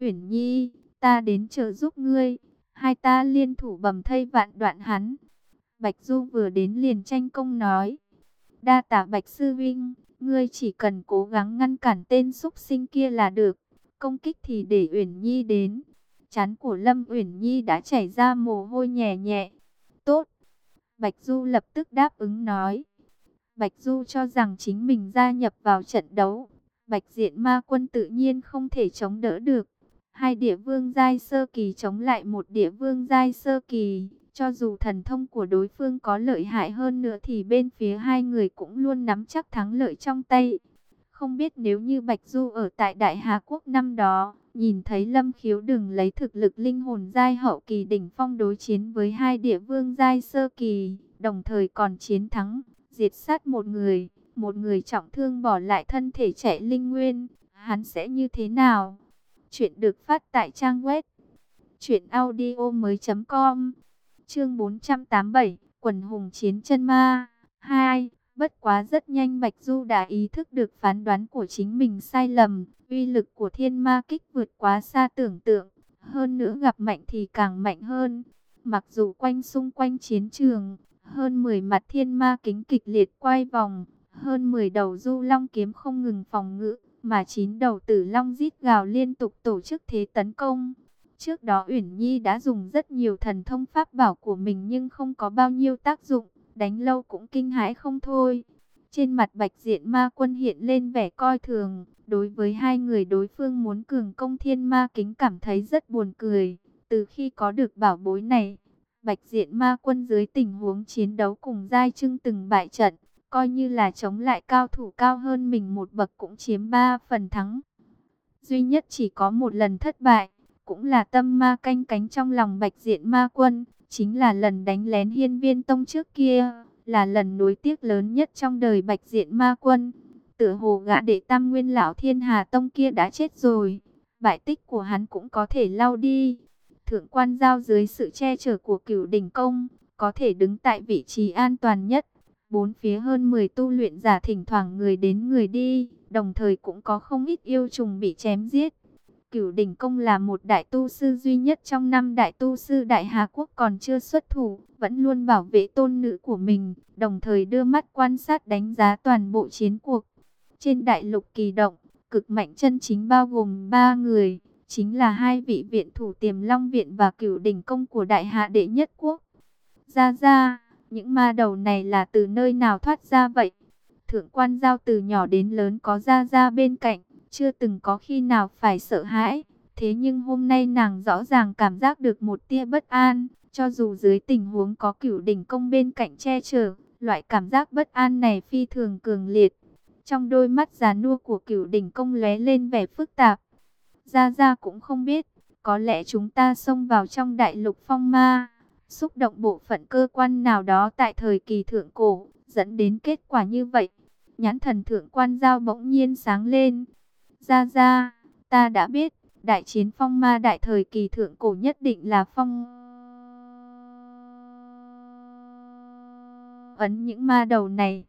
Uyển Nhi, ta đến trợ giúp ngươi. Hai ta liên thủ bầm thây vạn đoạn hắn. Bạch Du vừa đến liền tranh công nói. Đa tả Bạch Sư Vinh, ngươi chỉ cần cố gắng ngăn cản tên xúc sinh kia là được. Công kích thì để Uyển Nhi đến. Chán của Lâm Uyển Nhi đã chảy ra mồ hôi nhẹ nhẹ. Tốt. Bạch Du lập tức đáp ứng nói. Bạch Du cho rằng chính mình gia nhập vào trận đấu. Bạch diện ma quân tự nhiên không thể chống đỡ được. Hai địa vương giai sơ kỳ chống lại một địa vương giai sơ kỳ. Cho dù thần thông của đối phương có lợi hại hơn nữa thì bên phía hai người cũng luôn nắm chắc thắng lợi trong tay. Không biết nếu như Bạch Du ở tại Đại Hà Quốc năm đó, nhìn thấy Lâm Khiếu đừng lấy thực lực linh hồn giai hậu kỳ đỉnh phong đối chiến với hai địa vương giai sơ kỳ, đồng thời còn chiến thắng, diệt sát một người, một người trọng thương bỏ lại thân thể chạy linh nguyên, hắn sẽ như thế nào? Chuyện được phát tại trang web truyệnaudiomoi.com. Chương 487, quần hùng chiến chân ma 2. Bất quá rất nhanh Bạch Du đã ý thức được phán đoán của chính mình sai lầm, uy lực của thiên ma kích vượt quá xa tưởng tượng, hơn nữa gặp mạnh thì càng mạnh hơn. Mặc dù quanh xung quanh chiến trường, hơn 10 mặt thiên ma kính kịch liệt quay vòng, hơn 10 đầu du long kiếm không ngừng phòng ngự, mà chín đầu tử long rít gào liên tục tổ chức thế tấn công. Trước đó Uyển Nhi đã dùng rất nhiều thần thông pháp bảo của mình nhưng không có bao nhiêu tác dụng, đánh lâu cũng kinh hãi không thôi. Trên mặt bạch diện ma quân hiện lên vẻ coi thường, đối với hai người đối phương muốn cường công thiên ma kính cảm thấy rất buồn cười. Từ khi có được bảo bối này, bạch diện ma quân dưới tình huống chiến đấu cùng giai trưng từng bại trận, coi như là chống lại cao thủ cao hơn mình một bậc cũng chiếm ba phần thắng. Duy nhất chỉ có một lần thất bại, cũng là tâm ma canh cánh trong lòng bạch diện ma quân, chính là lần đánh lén hiên viên tông trước kia, là lần nối tiếc lớn nhất trong đời bạch diện ma quân. Tựa hồ gã đệ tam nguyên lão thiên hà tông kia đã chết rồi, bại tích của hắn cũng có thể lau đi. Thượng quan giao dưới sự che chở của cửu đỉnh công, có thể đứng tại vị trí an toàn nhất. Bốn phía hơn 10 tu luyện giả thỉnh thoảng người đến người đi, đồng thời cũng có không ít yêu trùng bị chém giết. Cửu đỉnh công là một đại tu sư duy nhất trong năm đại tu sư đại Hà Quốc còn chưa xuất thủ, vẫn luôn bảo vệ tôn nữ của mình, đồng thời đưa mắt quan sát đánh giá toàn bộ chiến cuộc. Trên đại lục kỳ động, cực mạnh chân chính bao gồm ba người, chính là hai vị viện thủ tiềm long viện và cửu đỉnh công của đại hạ đệ nhất quốc. Ra ra, những ma đầu này là từ nơi nào thoát ra vậy? Thượng quan giao từ nhỏ đến lớn có ra ra bên cạnh, chưa từng có khi nào phải sợ hãi. Thế nhưng hôm nay nàng rõ ràng cảm giác được một tia bất an, cho dù dưới tình huống có cửu đỉnh công bên cạnh che chở, loại cảm giác bất an này phi thường cường liệt. Trong đôi mắt già nua của cửu đỉnh công lóe lên vẻ phức tạp. Gia Gia cũng không biết, có lẽ chúng ta xông vào trong đại lục phong ma, xúc động bộ phận cơ quan nào đó tại thời kỳ thượng cổ, dẫn đến kết quả như vậy. Nhãn thần thượng quan giao bỗng nhiên sáng lên, ra ra, ta đã biết, đại chiến phong ma đại thời kỳ thượng cổ nhất định là phong... Ấn những ma đầu này,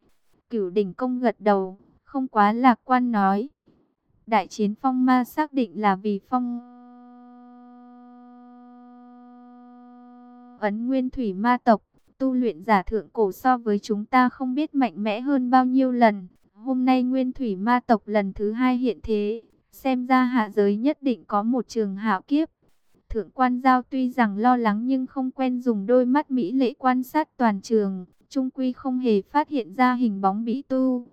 cửu đỉnh công gật đầu, không quá lạc quan nói. Đại chiến phong ma xác định là vì phong... Ấn nguyên thủy ma tộc, tu luyện giả thượng cổ so với chúng ta không biết mạnh mẽ hơn bao nhiêu lần. Hôm nay nguyên thủy ma tộc lần thứ hai hiện thế, xem ra hạ giới nhất định có một trường hảo kiếp. Thượng quan giao tuy rằng lo lắng nhưng không quen dùng đôi mắt mỹ lệ quan sát toàn trường, trung quy không hề phát hiện ra hình bóng bĩ tu.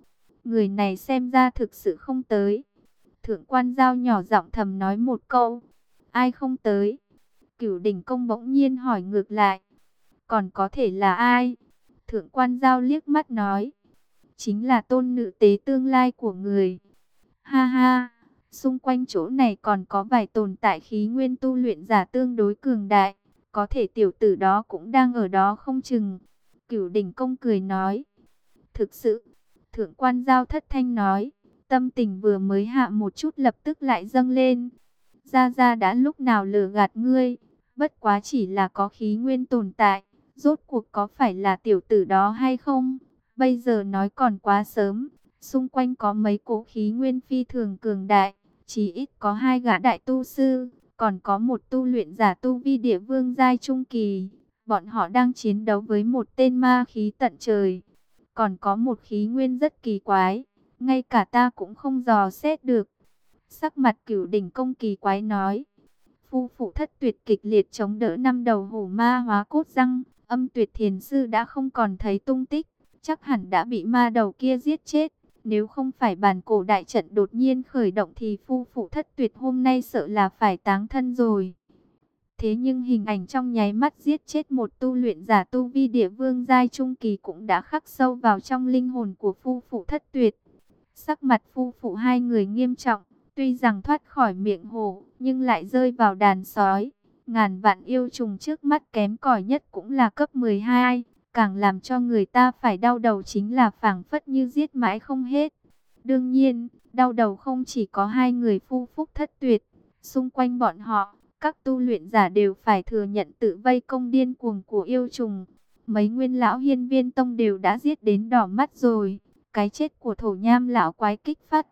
Người này xem ra thực sự không tới. Thượng quan giao nhỏ giọng thầm nói một câu, ai không tới? Cửu đỉnh công bỗng nhiên hỏi ngược lại, còn có thể là ai? Thượng quan giao liếc mắt nói, chính là tôn nữ tế tương lai của người. Ha ha, xung quanh chỗ này còn có vài tồn tại khí nguyên tu luyện giả tương đối cường đại, có thể tiểu tử đó cũng đang ở đó không chừng. Cửu đỉnh công cười nói, thực sự, thượng quan giao thất thanh nói, tâm tình vừa mới hạ một chút lập tức lại dâng lên. gia gia đã lúc nào lừa gạt ngươi, bất quá chỉ là có khí nguyên tồn tại, rốt cuộc có phải là tiểu tử đó hay không? Bây giờ nói còn quá sớm, xung quanh có mấy cỗ khí nguyên phi thường cường đại, Chỉ ít có hai gã đại tu sư, còn có một tu luyện giả tu vi địa vương giai trung kỳ. Bọn họ đang chiến đấu với một tên ma khí tận trời. Còn có một khí nguyên rất kỳ quái, ngay cả ta cũng không dò xét được. Sắc mặt cửu đỉnh công kỳ quái nói. Phu phụ thất tuyệt kịch liệt chống đỡ năm đầu hổ ma hóa cốt răng. Âm tuyệt thiền sư đã không còn thấy tung tích. Chắc hẳn đã bị ma đầu kia giết chết. Nếu không phải bản cổ đại trận đột nhiên khởi động thì phu phụ thất tuyệt hôm nay sợ là phải táng thân rồi. Thế nhưng hình ảnh trong nháy mắt giết chết một tu luyện giả tu vi địa vương giai trung kỳ cũng đã khắc sâu vào trong linh hồn của phu phụ thất tuyệt. Sắc mặt phu phụ hai người nghiêm trọng, tuy rằng thoát khỏi miệng hổ, nhưng lại rơi vào đàn sói. Ngàn vạn yêu trùng trước mắt kém cỏi nhất cũng là cấp 12, càng làm cho người ta phải đau đầu chính là phảng phất như giết mãi không hết. Đương nhiên, đau đầu không chỉ có hai người phu phúc thất tuyệt, xung quanh bọn họ, các tu luyện giả đều phải thừa nhận tự vây công điên cuồng của yêu trùng. Mấy nguyên lão hiên viên tông đều đã giết đến đỏ mắt rồi, cái chết của thổ nham lão quái kích phát.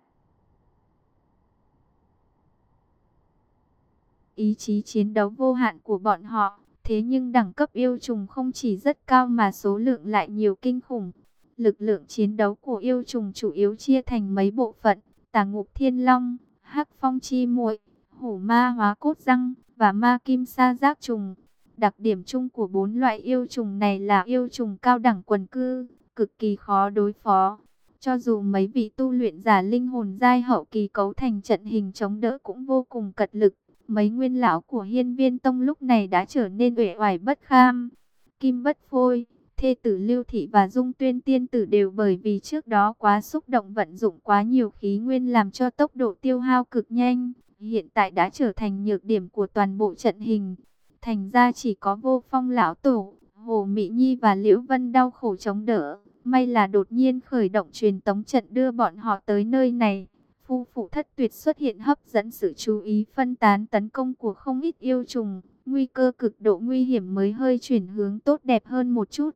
Ý chí chiến đấu vô hạn của bọn họ, thế nhưng đẳng cấp yêu trùng không chỉ rất cao mà số lượng lại nhiều kinh khủng. Lực lượng chiến đấu của yêu trùng chủ yếu chia thành mấy bộ phận, tà ngục thiên long, hắc phong chi muội, hổ ma hóa cốt răng và ma kim sa giác trùng. Đặc điểm chung của bốn loại yêu trùng này là yêu trùng cao đẳng quần cư, cực kỳ khó đối phó. Cho dù mấy vị tu luyện giả linh hồn giai hậu kỳ cấu thành trận hình chống đỡ cũng vô cùng cật lực. Mấy nguyên lão của hiên viên tông lúc này đã trở nên uể oải bất kham. Kim bất phôi, thê tử lưu thị và dung tuyên tiên tử đều bởi vì trước đó quá xúc động vận dụng quá nhiều khí nguyên làm cho tốc độ tiêu hao cực nhanh. Hiện tại đã trở thành nhược điểm của toàn bộ trận hình. Thành ra chỉ có vô phong lão tổ, Hồ Mỹ Nhi và Liễu Vân đau khổ chống đỡ. May là đột nhiên khởi động truyền tống trận đưa bọn họ tới nơi này. Phu phụ thất tuyệt xuất hiện hấp dẫn sự chú ý phân tán tấn công của không ít yêu trùng. Nguy cơ cực độ nguy hiểm mới hơi chuyển hướng tốt đẹp hơn một chút.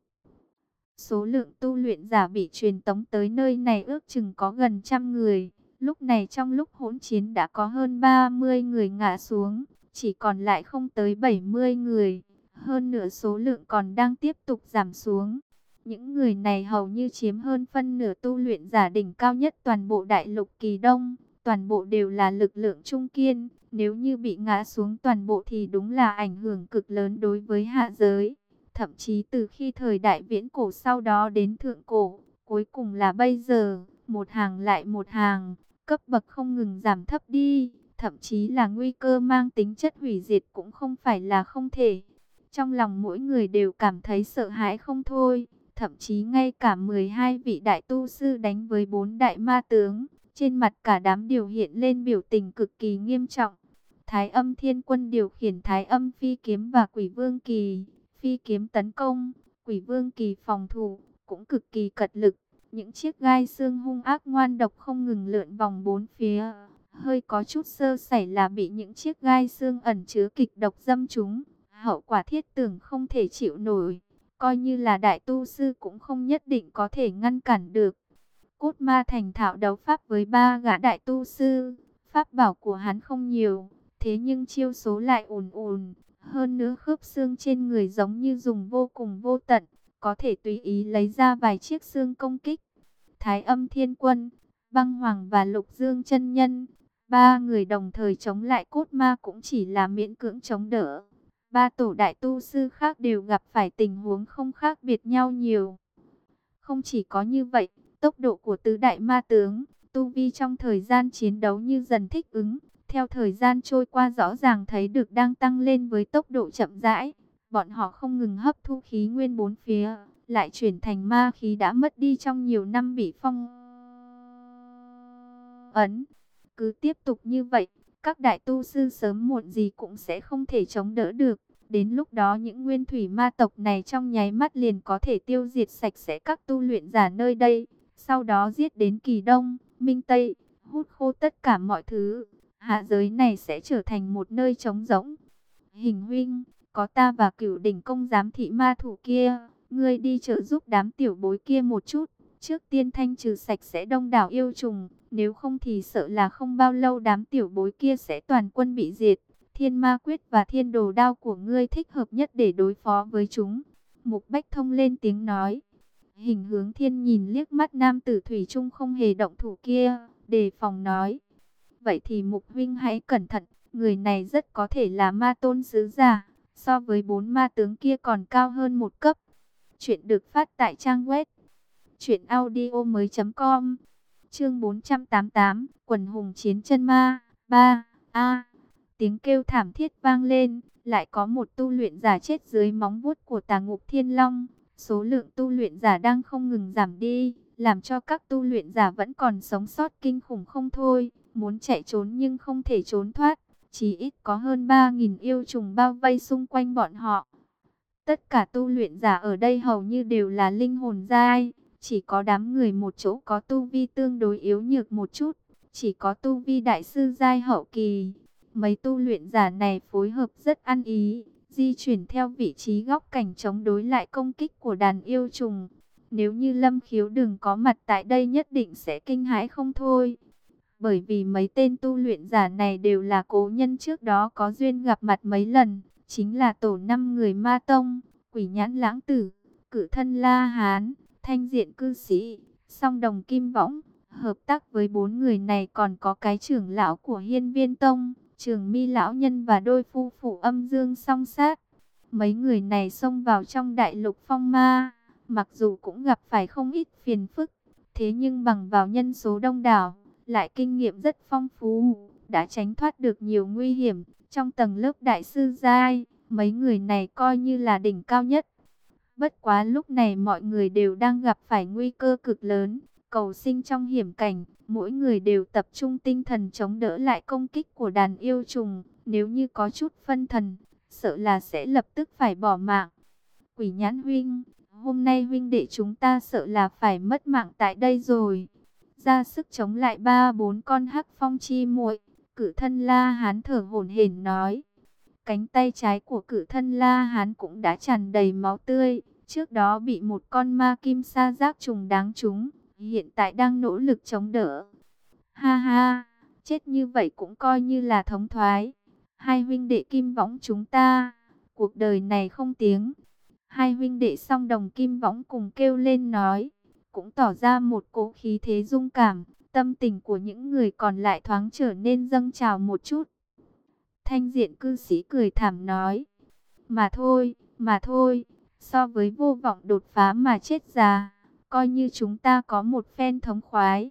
Số lượng tu luyện giả bị truyền tống tới nơi này ước chừng có gần trăm người. Lúc này trong lúc hỗn chiến đã có hơn 30 người ngã xuống, chỉ còn lại không tới 70 người. Hơn nửa số lượng còn đang tiếp tục giảm xuống. Những người này hầu như chiếm hơn phân nửa tu luyện giả đỉnh cao nhất toàn bộ đại lục kỳ đông. Toàn bộ đều là lực lượng trung kiên. Nếu như bị ngã xuống toàn bộ thì đúng là ảnh hưởng cực lớn đối với hạ giới. Thậm chí từ khi thời đại viễn cổ sau đó đến thượng cổ, cuối cùng là bây giờ, một hàng lại một hàng, cấp bậc không ngừng giảm thấp đi, thậm chí là nguy cơ mang tính chất hủy diệt cũng không phải là không thể. Trong lòng mỗi người đều cảm thấy sợ hãi không thôi, thậm chí ngay cả 12 vị đại tu sư đánh với bốn đại ma tướng, trên mặt cả đám điều hiện lên biểu tình cực kỳ nghiêm trọng. Thái âm thiên quân điều khiển thái âm phi kiếm và quỷ vương kỳ, phi kiếm tấn công, quỷ vương kỳ phòng thủ, cũng cực kỳ cật lực. Những chiếc gai xương hung ác ngoan độc không ngừng lượn vòng bốn phía. Hơi có chút sơ sẩy là bị những chiếc gai xương ẩn chứa kịch độc dâm chúng. Hậu quả thiết tưởng không thể chịu nổi. Coi như là đại tu sư cũng không nhất định có thể ngăn cản được. Cốt ma thành thạo đấu pháp với ba gã đại tu sư. Pháp bảo của hắn không nhiều. Thế nhưng chiêu số lại ùn ùn. Hơn nữa khớp xương trên người giống như dùng vô cùng vô tận có thể tùy ý lấy ra vài chiếc xương công kích. Thái âm thiên quân, băng hoàng và lục dương chân nhân, ba người đồng thời chống lại cốt ma cũng chỉ là miễn cưỡng chống đỡ. Ba tổ đại tu sư khác đều gặp phải tình huống không khác biệt nhau nhiều. Không chỉ có như vậy, tốc độ của tứ đại ma tướng, tu vi trong thời gian chiến đấu như dần thích ứng, theo thời gian trôi qua rõ ràng thấy được đang tăng lên với tốc độ chậm rãi. Bọn họ không ngừng hấp thu khí nguyên bốn phía, lại chuyển thành ma khí đã mất đi trong nhiều năm bị phong ấn. Cứ tiếp tục như vậy, các đại tu sư sớm muộn gì cũng sẽ không thể chống đỡ được. Đến lúc đó những nguyên thủy ma tộc này trong nháy mắt liền có thể tiêu diệt sạch sẽ các tu luyện giả nơi đây. Sau đó giết đến kỳ đông, minh tây, hút khô tất cả mọi thứ. Hạ giới này sẽ trở thành một nơi trống rỗng. Hình huynh, có ta và cửu đỉnh công giám thị ma thủ kia, ngươi đi trợ giúp đám tiểu bối kia một chút. Trước tiên thanh trừ sạch sẽ đông đảo yêu trùng, nếu không thì sợ là không bao lâu đám tiểu bối kia sẽ toàn quân bị diệt. Thiên ma quyết và thiên đồ đao của ngươi thích hợp nhất để đối phó với chúng. Mục Bách Thông lên tiếng nói. Hình hướng thiên nhìn liếc mắt nam tử Thủy Trung không hề động thủ kia, đề phòng nói. Vậy thì Mục Huynh hãy cẩn thận, người này rất có thể là ma tôn sứ giả, so với bốn ma tướng kia còn cao hơn một cấp. Chuyện được phát tại trang web chuyện audio mới.com Chương 488 Quần hùng chiến chân ma 3 A Tiếng kêu thảm thiết vang lên, lại có một tu luyện giả chết dưới móng vuốt của tà ngục thiên long. Số lượng tu luyện giả đang không ngừng giảm đi, làm cho các tu luyện giả vẫn còn sống sót kinh khủng không thôi. Muốn chạy trốn nhưng không thể trốn thoát. Chỉ ít có hơn 3.000 yêu trùng bao vây xung quanh bọn họ. Tất cả tu luyện giả ở đây hầu như đều là linh hồn giai. Chỉ có đám người một chỗ có tu vi tương đối yếu nhược một chút. Chỉ có tu vi đại sư giai hậu kỳ. Mấy tu luyện giả này phối hợp rất ăn ý. Di chuyển theo vị trí góc cảnh chống đối lại công kích của đàn yêu trùng. Nếu như lâm khiếu đừng có mặt tại đây nhất định sẽ kinh hãi không thôi. Bởi vì mấy tên tu luyện giả này đều là cố nhân trước đó có duyên gặp mặt mấy lần. Chính là tổ năm người ma tông, quỷ nhãn lãng tử, cử thân la hán, thanh diện cư sĩ, song đồng kim võng. Hợp tác với bốn người này còn có cái trưởng lão của hiên viên tông, trường mi lão nhân và đôi phu phụ âm dương song sát. Mấy người này xông vào trong đại lục phong ma, mặc dù cũng gặp phải không ít phiền phức, thế nhưng bằng vào nhân số đông đảo, lại kinh nghiệm rất phong phú, đã tránh thoát được nhiều nguy hiểm. Trong tầng lớp đại sư giai, mấy người này coi như là đỉnh cao nhất. Bất quá lúc này mọi người đều đang gặp phải nguy cơ cực lớn, cầu sinh trong hiểm cảnh, mỗi người đều tập trung tinh thần chống đỡ lại công kích của đàn yêu trùng, nếu như có chút phân thần, sợ là sẽ lập tức phải bỏ mạng. Quỷ nhãn huynh, hôm nay huynh đệ chúng ta sợ là phải mất mạng tại đây rồi. Ra sức chống lại ba bốn con hắc phong chi muội, cử thân la hán thở hổn hển nói. Cánh tay trái của cử thân la hán cũng đã tràn đầy máu tươi, trước đó bị một con ma kim sa giác trùng đáng trúng, hiện tại đang nỗ lực chống đỡ. Ha ha, chết như vậy cũng coi như là thống thoái. Hai huynh đệ kim võng chúng ta, cuộc đời này không tiếng. Hai huynh đệ song đồng kim võng cùng kêu lên nói, cũng tỏ ra một cỗ khí thế dung cảm, tâm tình của những người còn lại thoáng trở nên dâng trào một chút. Thanh diện cư sĩ cười thảm nói, mà thôi, mà thôi, so với vô vọng đột phá mà chết già, coi như chúng ta có một phen thống khoái.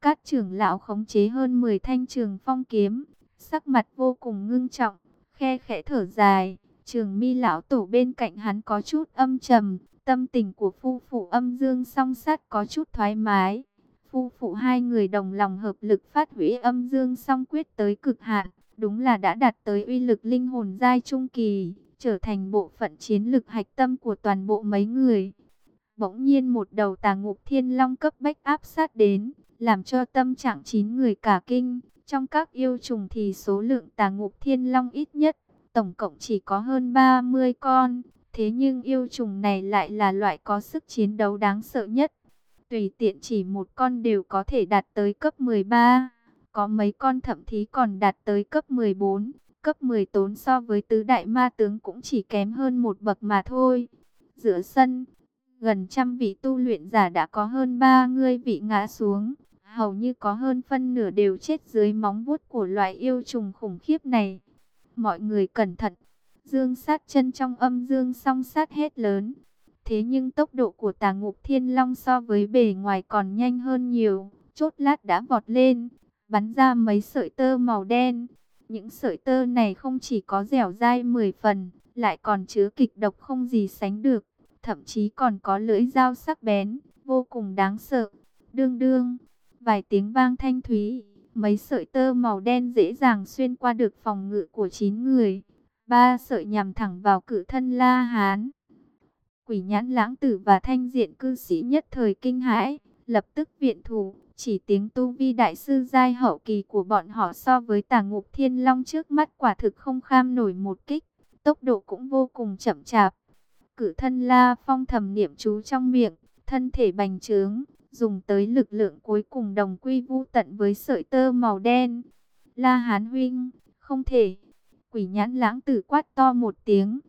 Các trưởng lão khống chế hơn 10 thanh trường phong kiếm, sắc mặt vô cùng ngưng trọng, khe khẽ thở dài. Trường mi lão tổ bên cạnh hắn có chút âm trầm, tâm tình của phu phụ âm dương song sát có chút thoải mái. Phu phụ hai người đồng lòng hợp lực phát huy âm dương song quyết tới cực hạn, đúng là đã đạt tới uy lực linh hồn giai trung kỳ, trở thành bộ phận chiến lực hạch tâm của toàn bộ mấy người. Bỗng nhiên một đầu tà ngục thiên long cấp bách áp sát đến, làm cho tâm trạng chín người cả kinh. Trong các yêu trùng thì số lượng tà ngục thiên long ít nhất, tổng cộng chỉ có hơn 30 con. Thế nhưng yêu trùng này lại là loại có sức chiến đấu đáng sợ nhất. Tùy tiện chỉ một con đều có thể đạt tới cấp 13. Có mấy con thậm chí còn đạt tới cấp 14. Cấp 10 tốn so với tứ đại ma tướng cũng chỉ kém hơn một bậc mà thôi. Giữa sân, gần trăm vị tu luyện giả đã có hơn ba người vị ngã xuống. Hầu như có hơn phân nửa đều chết dưới móng vuốt của loại yêu trùng khủng khiếp này. Mọi người cẩn thận. Dương sát chân trong âm dương song sát hết lớn. Thế nhưng tốc độ của tà ngục thiên long so với bề ngoài còn nhanh hơn nhiều. Chốt lát đã vọt lên, bắn ra mấy sợi tơ màu đen. Những sợi tơ này không chỉ có dẻo dai 10 phần, lại còn chứa kịch độc không gì sánh được. Thậm chí còn có lưỡi dao sắc bén, vô cùng đáng sợ. Đương đương, vài tiếng vang thanh thúy, mấy sợi tơ màu đen dễ dàng xuyên qua được phòng ngự của 9 người. Ba sợi nhằm thẳng vào cử thân La Hán. Quỷ nhãn lãng tử và thanh diện cư sĩ nhất thời kinh hãi, lập tức viện thủ. Chỉ tiếng tu vi đại sư giai hậu kỳ của bọn họ so với tà ngục thiên long trước mắt quả thực không kham nổi một kích. Tốc độ cũng vô cùng chậm chạp. Cử thân la phong thầm niệm chú trong miệng, thân thể bành trướng, dùng tới lực lượng cuối cùng đồng quy vu tận với sợi tơ màu đen. La Hán huynh, không thể. Quỷ nhãn lãng tử quát to một tiếng.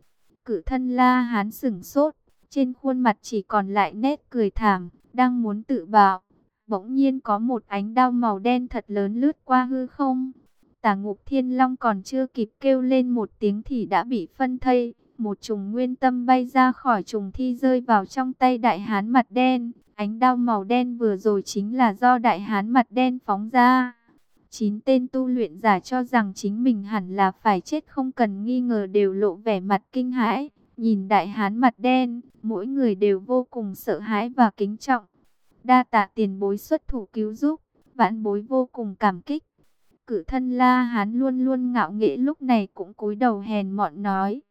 Cử thân La Hán sửng sốt, trên khuôn mặt chỉ còn lại nét cười thảm, đang muốn tự bạo. Bỗng nhiên có một ánh đao màu đen thật lớn lướt qua hư không. Tà ngục thiên long còn chưa kịp kêu lên một tiếng thì đã bị phân thây. Một trùng nguyên tâm bay ra khỏi trùng thi rơi vào trong tay đại hán mặt đen. Ánh đao màu đen vừa rồi chính là do đại hán mặt đen phóng ra. Chín tên tu luyện giả cho rằng chính mình hẳn là phải chết không cần nghi ngờ đều lộ vẻ mặt kinh hãi. Nhìn đại hán mặt đen, mỗi người đều vô cùng sợ hãi và kính trọng. Đa tạ tiền bối xuất thủ cứu giúp, vãn bối vô cùng cảm kích. Cử thân la hán luôn luôn ngạo nghễ lúc này cũng cúi đầu hèn mọn nói.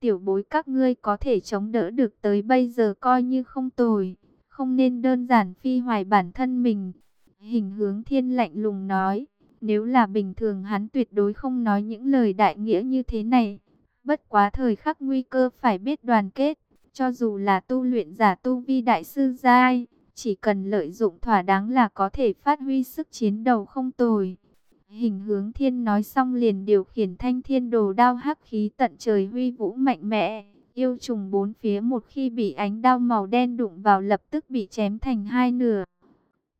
Tiểu bối các ngươi có thể chống đỡ được tới bây giờ coi như không tồi, không nên đơn giản phi hoài bản thân mình. Hình hướng thiên lạnh lùng nói, nếu là bình thường hắn tuyệt đối không nói những lời đại nghĩa như thế này. Bất quá thời khắc nguy cơ phải biết đoàn kết, cho dù là tu luyện giả tu vi đại sư giai, chỉ cần lợi dụng thỏa đáng là có thể phát huy sức chiến đầu không tồi. Hình hướng thiên nói xong liền điều khiển thanh thiên đồ đao hắc khí tận trời huy vũ mạnh mẽ. Yêu trùng bốn phía một khi bị ánh đao màu đen đụng vào lập tức bị chém thành hai nửa.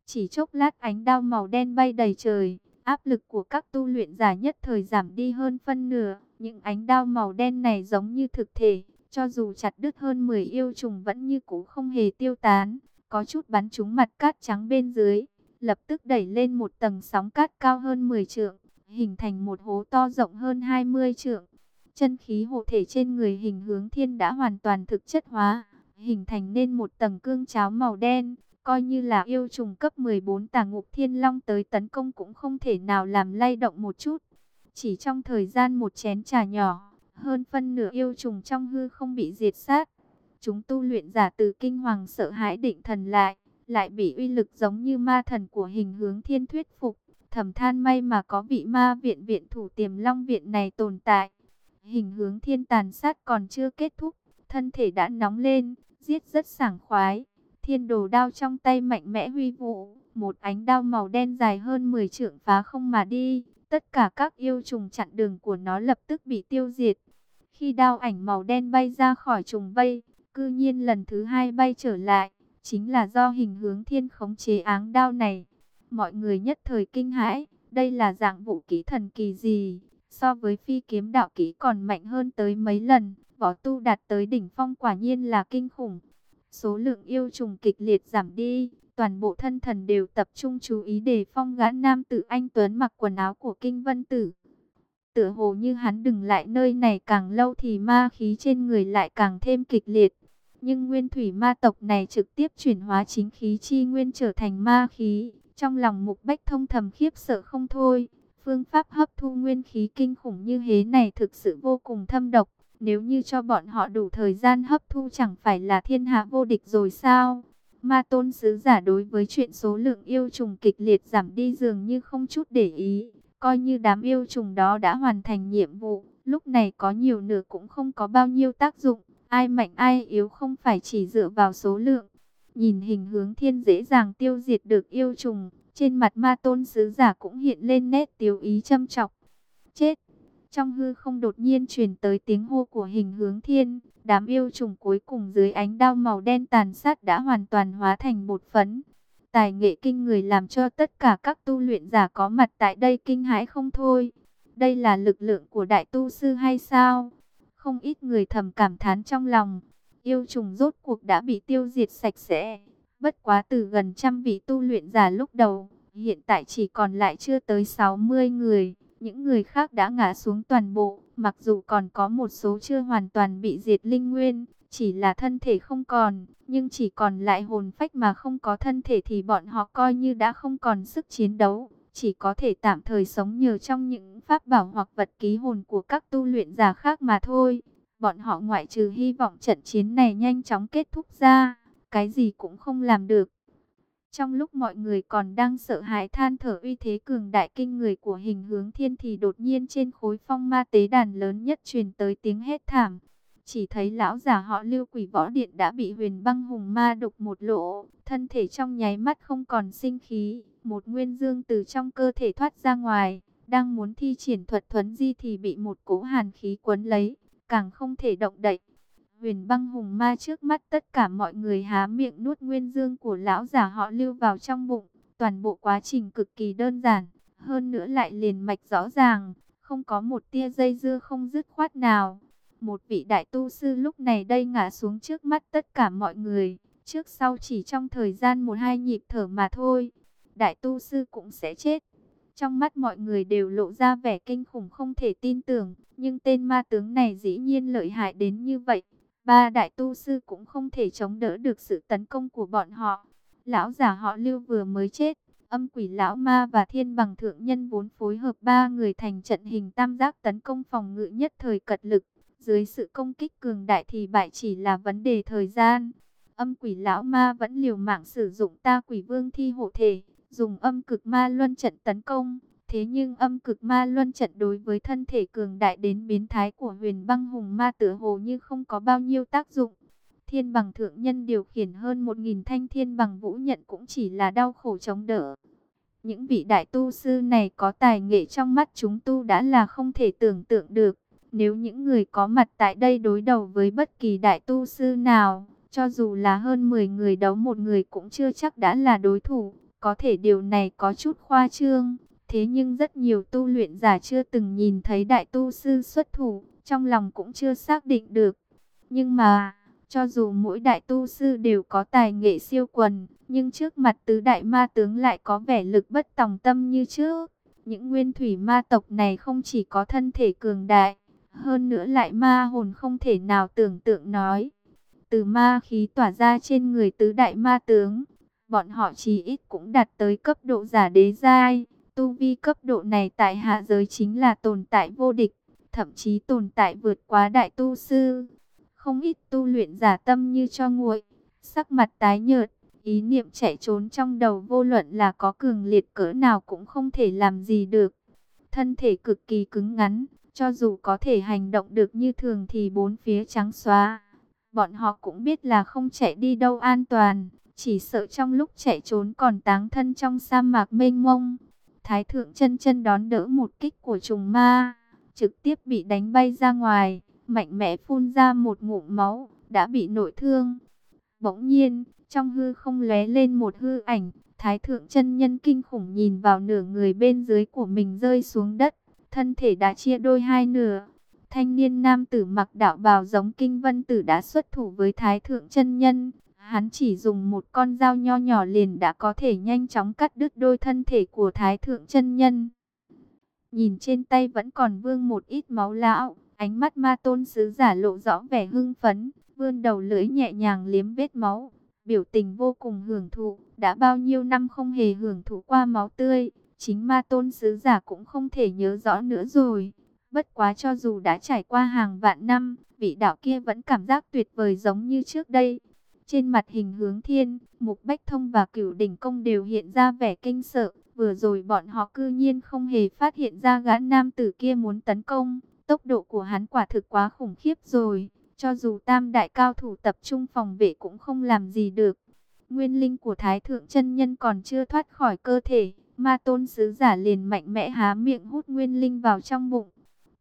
Chỉ chốc lát ánh đao màu đen bay đầy trời, áp lực của các tu luyện giả nhất thời giảm đi hơn phân nửa. Những ánh đao màu đen này giống như thực thể, cho dù chặt đứt hơn 10 yêu trùng vẫn như cũ không hề tiêu tán, có chút bắn trúng mặt cát trắng bên dưới, lập tức đẩy lên một tầng sóng cát cao hơn 10 trượng, hình thành một hố to rộng hơn 20 trượng. Chân khí hộ thể trên người hình hướng thiên đã hoàn toàn thực chất hóa, hình thành nên một tầng cương cháo màu đen, coi như là yêu trùng cấp 14 tà ngục thiên long tới tấn công cũng không thể nào làm lay động một chút. Chỉ trong thời gian một chén trà nhỏ, hơn phân nửa yêu trùng trong hư không bị diệt sát. Chúng tu luyện giả từ kinh hoàng sợ hãi định thần lại, lại bị uy lực giống như ma thần của hình hướng thiên thuyết phục. Thầm than may mà có vị ma viện viện thủ tiềm long viện này tồn tại. Hình hướng thiên tàn sát còn chưa kết thúc, thân thể đã nóng lên, giết rất sảng khoái. Thiên đồ đao trong tay mạnh mẽ huy vũ, một ánh đao màu đen dài hơn 10 trượng phá không mà đi. Tất cả các yêu trùng chặn đường của nó lập tức bị tiêu diệt. Khi đao ảnh màu đen bay ra khỏi trùng vây, cư nhiên lần thứ hai bay trở lại, chính là do hình hướng thiên khống chế áng đao này. Mọi người nhất thời kinh hãi, đây là dạng vũ kỹ thần kỳ gì? So với phi kiếm đạo kỹ còn mạnh hơn tới mấy lần, võ tu đạt tới đỉnh phong quả nhiên là kinh khủng. Số lượng yêu trùng kịch liệt giảm đi, toàn bộ thân thần đều tập trung chú ý đề phong gã nam tử anh Tuấn mặc quần áo của kinh vân tử. Tựa hồ như hắn đừng lại nơi này càng lâu thì ma khí trên người lại càng thêm kịch liệt. Nhưng nguyên thủy ma tộc này trực tiếp chuyển hóa chính khí chi nguyên trở thành ma khí. Trong lòng mục bách thông thầm khiếp sợ không thôi. Phương pháp hấp thu nguyên khí kinh khủng như thế này thực sự vô cùng thâm độc. Nếu như cho bọn họ đủ thời gian hấp thu chẳng phải là thiên hạ vô địch rồi sao? Ma tôn sứ giả đối với chuyện số lượng yêu trùng kịch liệt giảm đi dường như không chút để ý. Coi như đám yêu trùng đó đã hoàn thành nhiệm vụ, lúc này có nhiều nửa cũng không có bao nhiêu tác dụng. Ai mạnh ai yếu không phải chỉ dựa vào số lượng. Nhìn hình hướng thiên dễ dàng tiêu diệt được yêu trùng, trên mặt ma tôn sứ giả cũng hiện lên nét tiêu ý châm chọc. Chết! Trong hư không đột nhiên truyền tới tiếng hô của hình hướng thiên, đám yêu trùng cuối cùng dưới ánh đao màu đen tàn sát đã hoàn toàn hóa thành bột phấn. Tài nghệ kinh người làm cho tất cả các tu luyện giả có mặt tại đây kinh hãi không thôi. Đây là lực lượng của đại tu sư hay sao? Không ít người thầm cảm thán trong lòng. Yêu trùng rốt cuộc đã bị tiêu diệt sạch sẽ. Bất quá từ gần trăm vị tu luyện giả lúc đầu, hiện tại chỉ còn lại chưa tới 60 người. Những người khác đã ngã xuống toàn bộ, mặc dù còn có một số chưa hoàn toàn bị diệt linh nguyên, chỉ là thân thể không còn, nhưng chỉ còn lại hồn phách mà không có thân thể thì bọn họ coi như đã không còn sức chiến đấu, chỉ có thể tạm thời sống nhờ trong những pháp bảo hoặc vật ký hồn của các tu luyện giả khác mà thôi. Bọn họ ngoại trừ hy vọng trận chiến này nhanh chóng kết thúc ra, cái gì cũng không làm được. Trong lúc mọi người còn đang sợ hãi than thở uy thế cường đại kinh người của hình hướng thiên thì đột nhiên trên khối phong ma tế đàn lớn nhất truyền tới tiếng hét thảm. chỉ thấy lão giả họ lưu quỷ võ điện đã bị huyền băng hùng ma đục một lỗ, thân thể trong nháy mắt không còn sinh khí, một nguyên dương từ trong cơ thể thoát ra ngoài, đang muốn thi triển thuật thuấn di thì bị một cỗ hàn khí quấn lấy, càng không thể động đậy. Huyền băng hùng ma trước mắt tất cả mọi người há miệng nuốt nguyên dương của lão giả họ lưu vào trong bụng, toàn bộ quá trình cực kỳ đơn giản, hơn nữa lại liền mạch rõ ràng, không có một tia dây dưa không dứt khoát nào. Một vị đại tu sư lúc này đây ngã xuống trước mắt tất cả mọi người, trước sau chỉ trong thời gian một hai nhịp thở mà thôi. Đại tu sư cũng sẽ chết. Trong mắt mọi người đều lộ ra vẻ kinh khủng không thể tin tưởng, nhưng tên ma tướng này dĩ nhiên lợi hại đến như vậy. Ba đại tu sư cũng không thể chống đỡ được sự tấn công của bọn họ. Lão giả họ lưu vừa mới chết, âm quỷ lão ma và thiên bằng thượng nhân vốn phối hợp ba người thành trận hình tam giác tấn công phòng ngự nhất thời cật lực. Dưới sự công kích cường đại thì bại chỉ là vấn đề thời gian. Âm quỷ lão ma vẫn liều mạng sử dụng ta quỷ vương thi hộ thể, dùng âm cực ma luân trận tấn công. Thế nhưng âm cực ma luân trận đối với thân thể cường đại đến biến thái của huyền băng hùng ma tựa hồ như không có bao nhiêu tác dụng. Thiên bằng thượng nhân điều khiển hơn một nghìn thanh thiên bằng vũ nhận cũng chỉ là đau khổ chống đỡ. Những vị đại tu sư này có tài nghệ trong mắt chúng tu đã là không thể tưởng tượng được. Nếu những người có mặt tại đây đối đầu với bất kỳ đại tu sư nào, cho dù là hơn 10 người đấu một người cũng chưa chắc đã là đối thủ. Có thể điều này có chút khoa trương. Thế nhưng rất nhiều tu luyện giả chưa từng nhìn thấy đại tu sư xuất thủ, trong lòng cũng chưa xác định được. Nhưng mà, cho dù mỗi đại tu sư đều có tài nghệ siêu quần, nhưng trước mặt tứ đại ma tướng lại có vẻ lực bất tòng tâm như trước. Những nguyên thủy ma tộc này không chỉ có thân thể cường đại, hơn nữa lại ma hồn không thể nào tưởng tượng nói. Từ ma khí tỏa ra trên người tứ đại ma tướng, bọn họ chỉ ít cũng đạt tới cấp độ giả đế giai. Tu vi cấp độ này tại hạ giới chính là tồn tại vô địch, thậm chí tồn tại vượt quá đại tu sư. Không ít tu luyện giả tâm như cho nguội, sắc mặt tái nhợt, ý niệm chạy trốn trong đầu vô luận là có cường liệt cỡ nào cũng không thể làm gì được. Thân thể cực kỳ cứng ngắn, cho dù có thể hành động được như thường thì bốn phía trắng xóa. Bọn họ cũng biết là không chạy đi đâu an toàn, chỉ sợ trong lúc chạy trốn còn táng thân trong sa mạc mênh mông. Thái thượng chân chân đón đỡ một kích của trùng ma, trực tiếp bị đánh bay ra ngoài, mạnh mẽ phun ra một ngụm máu, đã bị nội thương. Bỗng nhiên, trong hư không lóe lên một hư ảnh, Thái thượng chân nhân kinh khủng nhìn vào nửa người bên dưới của mình rơi xuống đất, thân thể đã chia đôi hai nửa. Thanh niên nam tử mặc đạo bào giống kinh vân tử đã xuất thủ với Thái thượng chân nhân, Hắn chỉ dùng một con dao nho nhỏ liền đã có thể nhanh chóng cắt đứt đôi thân thể của Thái Thượng chân Nhân. Nhìn trên tay vẫn còn vương một ít máu lão, ánh mắt ma tôn sứ giả lộ rõ vẻ hưng phấn, vươn đầu lưỡi nhẹ nhàng liếm vết máu, biểu tình vô cùng hưởng thụ, đã bao nhiêu năm không hề hưởng thụ qua máu tươi, chính ma tôn sứ giả cũng không thể nhớ rõ nữa rồi. Bất quá cho dù đã trải qua hàng vạn năm, vị đạo kia vẫn cảm giác tuyệt vời giống như trước đây. Trên mặt hình hướng thiên, Mục Bách Thông và Cửu Đỉnh Công đều hiện ra vẻ kinh sợ. Vừa rồi bọn họ cư nhiên không hề phát hiện ra gã nam tử kia muốn tấn công. Tốc độ của hắn quả thực quá khủng khiếp rồi. Cho dù tam đại cao thủ tập trung phòng vệ cũng không làm gì được. Nguyên linh của Thái Thượng chân Nhân còn chưa thoát khỏi cơ thể. Ma tôn sứ giả liền mạnh mẽ há miệng hút nguyên linh vào trong bụng.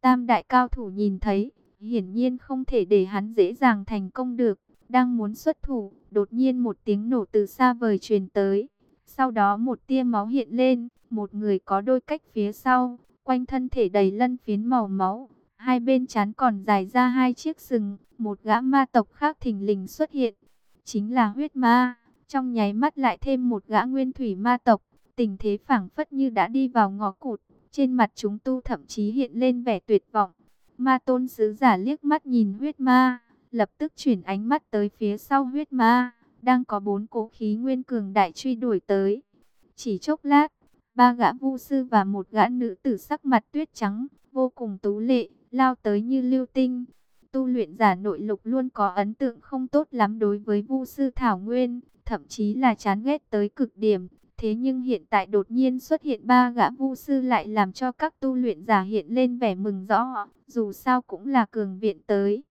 Tam đại cao thủ nhìn thấy, hiển nhiên không thể để hắn dễ dàng thành công được đang muốn xuất thủ, đột nhiên một tiếng nổ từ xa vời truyền tới. Sau đó một tia máu hiện lên, một người có đôi cách phía sau, quanh thân thể đầy lân phiến màu máu. Hai bên chán còn dài ra hai chiếc sừng, một gã ma tộc khác thình lình xuất hiện. Chính là huyết ma, trong nháy mắt lại thêm một gã nguyên thủy ma tộc. Tình thế phảng phất như đã đi vào ngõ cụt, trên mặt chúng tu thậm chí hiện lên vẻ tuyệt vọng. Ma tôn sứ giả liếc mắt nhìn huyết ma lập tức chuyển ánh mắt tới phía sau huyết ma, đang có bốn cố khí nguyên cường đại truy đuổi tới. Chỉ chốc lát, ba gã vu sư và một gã nữ tử sắc mặt tuyết trắng, vô cùng tú lệ, lao tới như lưu tinh. Tu luyện giả nội lục luôn có ấn tượng không tốt lắm đối với vu sư Thảo Nguyên, thậm chí là chán ghét tới cực điểm. Thế nhưng hiện tại đột nhiên xuất hiện ba gã vu sư lại làm cho các tu luyện giả hiện lên vẻ mừng rõ, dù sao cũng là cường viện tới.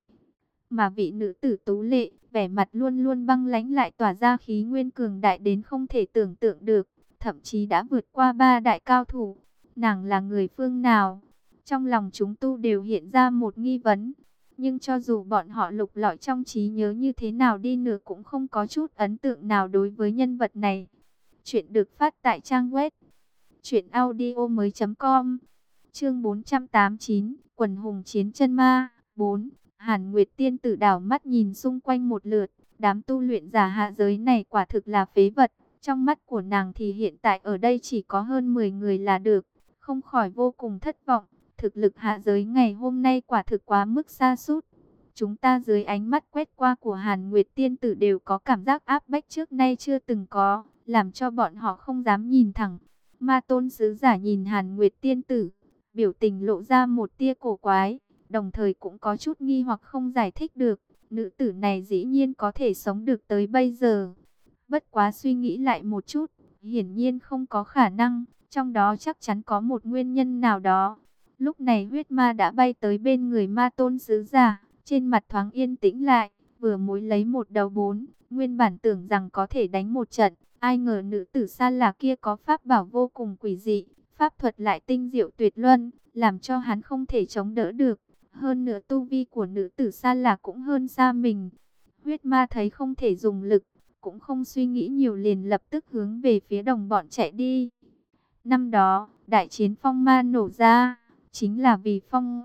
Mà vị nữ tử tú lệ, vẻ mặt luôn luôn băng lãnh lại tỏa ra khí nguyên cường đại đến không thể tưởng tượng được, thậm chí đã vượt qua ba đại cao thủ. Nàng là người phương nào? Trong lòng chúng tu đều hiện ra một nghi vấn. Nhưng cho dù bọn họ lục lọi trong trí nhớ như thế nào đi nữa cũng không có chút ấn tượng nào đối với nhân vật này. Chuyện được phát tại trang web truyệnaudiomoi.com. Chương 489, quần hùng chiến chân ma 4. Hàn Nguyệt tiên tử đảo mắt nhìn xung quanh một lượt, đám tu luyện giả hạ giới này quả thực là phế vật, trong mắt của nàng thì hiện tại ở đây chỉ có hơn 10 người là được, không khỏi vô cùng thất vọng, thực lực hạ giới ngày hôm nay quả thực quá mức xa sút. Chúng ta dưới ánh mắt quét qua của Hàn Nguyệt tiên tử đều có cảm giác áp bách trước nay chưa từng có, làm cho bọn họ không dám nhìn thẳng. Ma tôn sứ giả nhìn Hàn Nguyệt tiên tử, biểu tình lộ ra một tia cổ quái, đồng thời cũng có chút nghi hoặc không giải thích được. Nữ tử này dĩ nhiên có thể sống được tới bây giờ. Bất quá suy nghĩ lại một chút, hiển nhiên không có khả năng, trong đó chắc chắn có một nguyên nhân nào đó. Lúc này huyết ma đã bay tới bên người ma tôn sứ giả, trên mặt thoáng yên tĩnh lại, vừa mối lấy một đầu bốn, nguyên bản tưởng rằng có thể đánh một trận, ai ngờ nữ tử xa là kia có pháp bảo vô cùng quỷ dị, pháp thuật lại tinh diệu tuyệt luân, làm cho hắn không thể chống đỡ được. Hơn nữa tu vi của nữ tử xa là cũng hơn xa mình. Huyết ma thấy không thể dùng lực, cũng không suy nghĩ nhiều liền lập tức hướng về phía đồng bọn chạy đi. Năm đó, đại chiến phong ma nổ ra, chính là vì phong...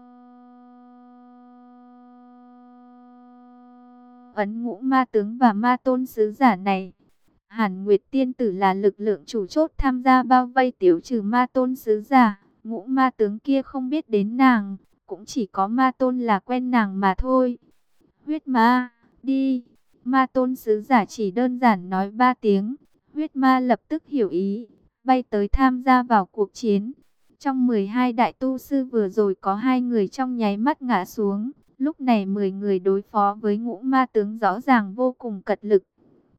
Ấn ngũ ma tướng và ma tôn sứ giả này. Hàn Nguyệt Tiên Tử là lực lượng chủ chốt tham gia bao vây tiểu trừ ma tôn sứ giả. Ngũ ma tướng kia không biết đến nàng, cũng chỉ có ma tôn là quen nàng mà thôi. Huyết ma, đi. Ma tôn sứ giả chỉ đơn giản nói ba tiếng. Huyết ma lập tức hiểu ý, bay tới tham gia vào cuộc chiến. Trong 12 đại tu sư vừa rồi có hai người trong nháy mắt ngã xuống. Lúc này 10 người đối phó với ngũ ma tướng rõ ràng vô cùng cật lực.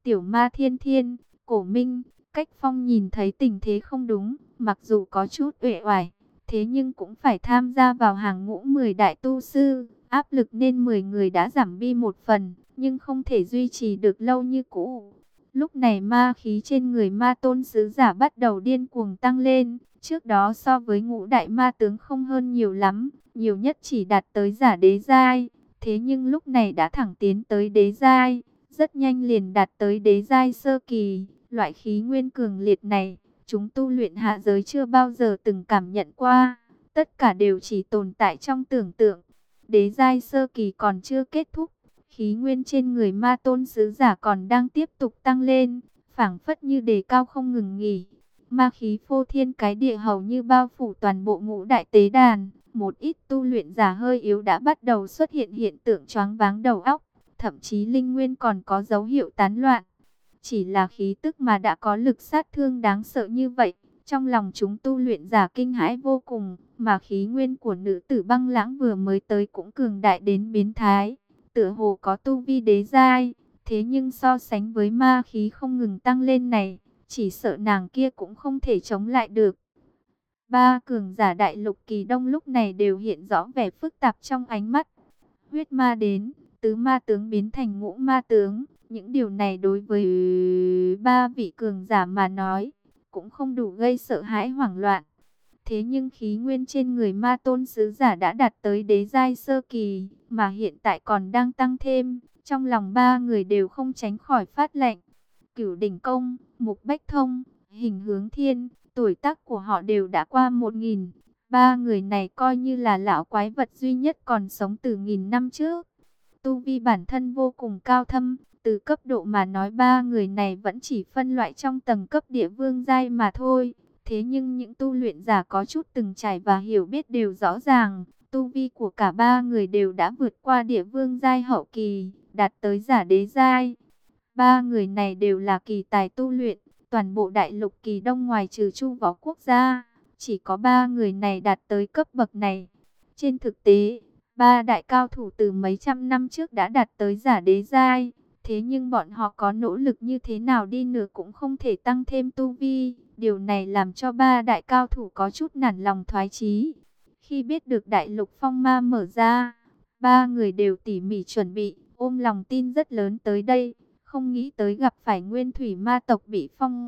Tiểu ma thiên thiên, cổ minh, cách phong nhìn thấy tình thế không đúng, mặc dù có chút uể oải, thế nhưng cũng phải tham gia vào hàng ngũ 10 đại tu sư. Áp lực nên 10 người đã giảm bi một phần, nhưng không thể duy trì được lâu như cũ. Lúc này ma khí trên người ma tôn sứ giả bắt đầu điên cuồng tăng lên. Trước đó so với ngũ đại ma tướng không hơn nhiều lắm, nhiều nhất chỉ đạt tới giả đế giai. Thế nhưng lúc này đã thẳng tiến tới đế giai, rất nhanh liền đạt tới đế giai sơ kỳ. Loại khí nguyên cường liệt này, chúng tu luyện hạ giới chưa bao giờ từng cảm nhận qua. Tất cả đều chỉ tồn tại trong tưởng tượng. Đế giai sơ kỳ còn chưa kết thúc. Khí nguyên trên người ma tôn sứ giả còn đang tiếp tục tăng lên, phảng phất như đề cao không ngừng nghỉ. Ma khí phô thiên cái địa hầu như bao phủ toàn bộ ngũ đại tế đàn. Một ít tu luyện giả hơi yếu đã bắt đầu xuất hiện hiện tượng choáng váng đầu óc, thậm chí linh nguyên còn có dấu hiệu tán loạn. Chỉ là khí tức mà đã có lực sát thương đáng sợ như vậy, trong lòng chúng tu luyện giả kinh hãi vô cùng, mà khí nguyên của nữ tử băng lãng vừa mới tới cũng cường đại đến biến thái, tựa hồ có tu vi đế giai, thế nhưng so sánh với ma khí không ngừng tăng lên này, chỉ sợ nàng kia cũng không thể chống lại được. Ba cường giả đại lục kỳ đông lúc này đều hiện rõ vẻ phức tạp trong ánh mắt. Huyết ma đến, tứ ma tướng biến thành ngũ ma tướng, những điều này đối với ba vị cường giả mà nói, cũng không đủ gây sợ hãi hoảng loạn. Thế nhưng khí nguyên trên người ma tôn sứ giả đã đạt tới đế giai sơ kỳ, mà hiện tại còn đang tăng thêm, trong lòng ba người đều không tránh khỏi phát lệnh. Cửu đỉnh công, mục bách thông, hình hướng thiên, tuổi tác của họ đều đã qua một nghìn. Ba người này coi như là lão quái vật duy nhất còn sống từ nghìn năm trước. Tu vi bản thân vô cùng cao thâm, từ cấp độ mà nói ba người này vẫn chỉ phân loại trong tầng cấp địa vương giai mà thôi. Thế nhưng những tu luyện giả có chút từng trải và hiểu biết đều rõ ràng, tu vi của cả ba người đều đã vượt qua địa vương giai hậu kỳ, đạt tới giả đế giai. Ba người này đều là kỳ tài tu luyện, toàn bộ đại lục kỳ đông ngoài trừ chu võ quốc gia, chỉ có ba người này đạt tới cấp bậc này. Trên thực tế, ba đại cao thủ từ mấy trăm năm trước đã đạt tới giả đế giai, thế nhưng bọn họ có nỗ lực như thế nào đi nữa cũng không thể tăng thêm tu vi. Điều này làm cho ba đại cao thủ có chút nản lòng thoái chí. Khi biết được đại lục phong ma mở ra, Ba người đều tỉ mỉ chuẩn bị, ôm lòng tin rất lớn tới đây, không nghĩ tới gặp phải nguyên thủy ma tộc bị phong.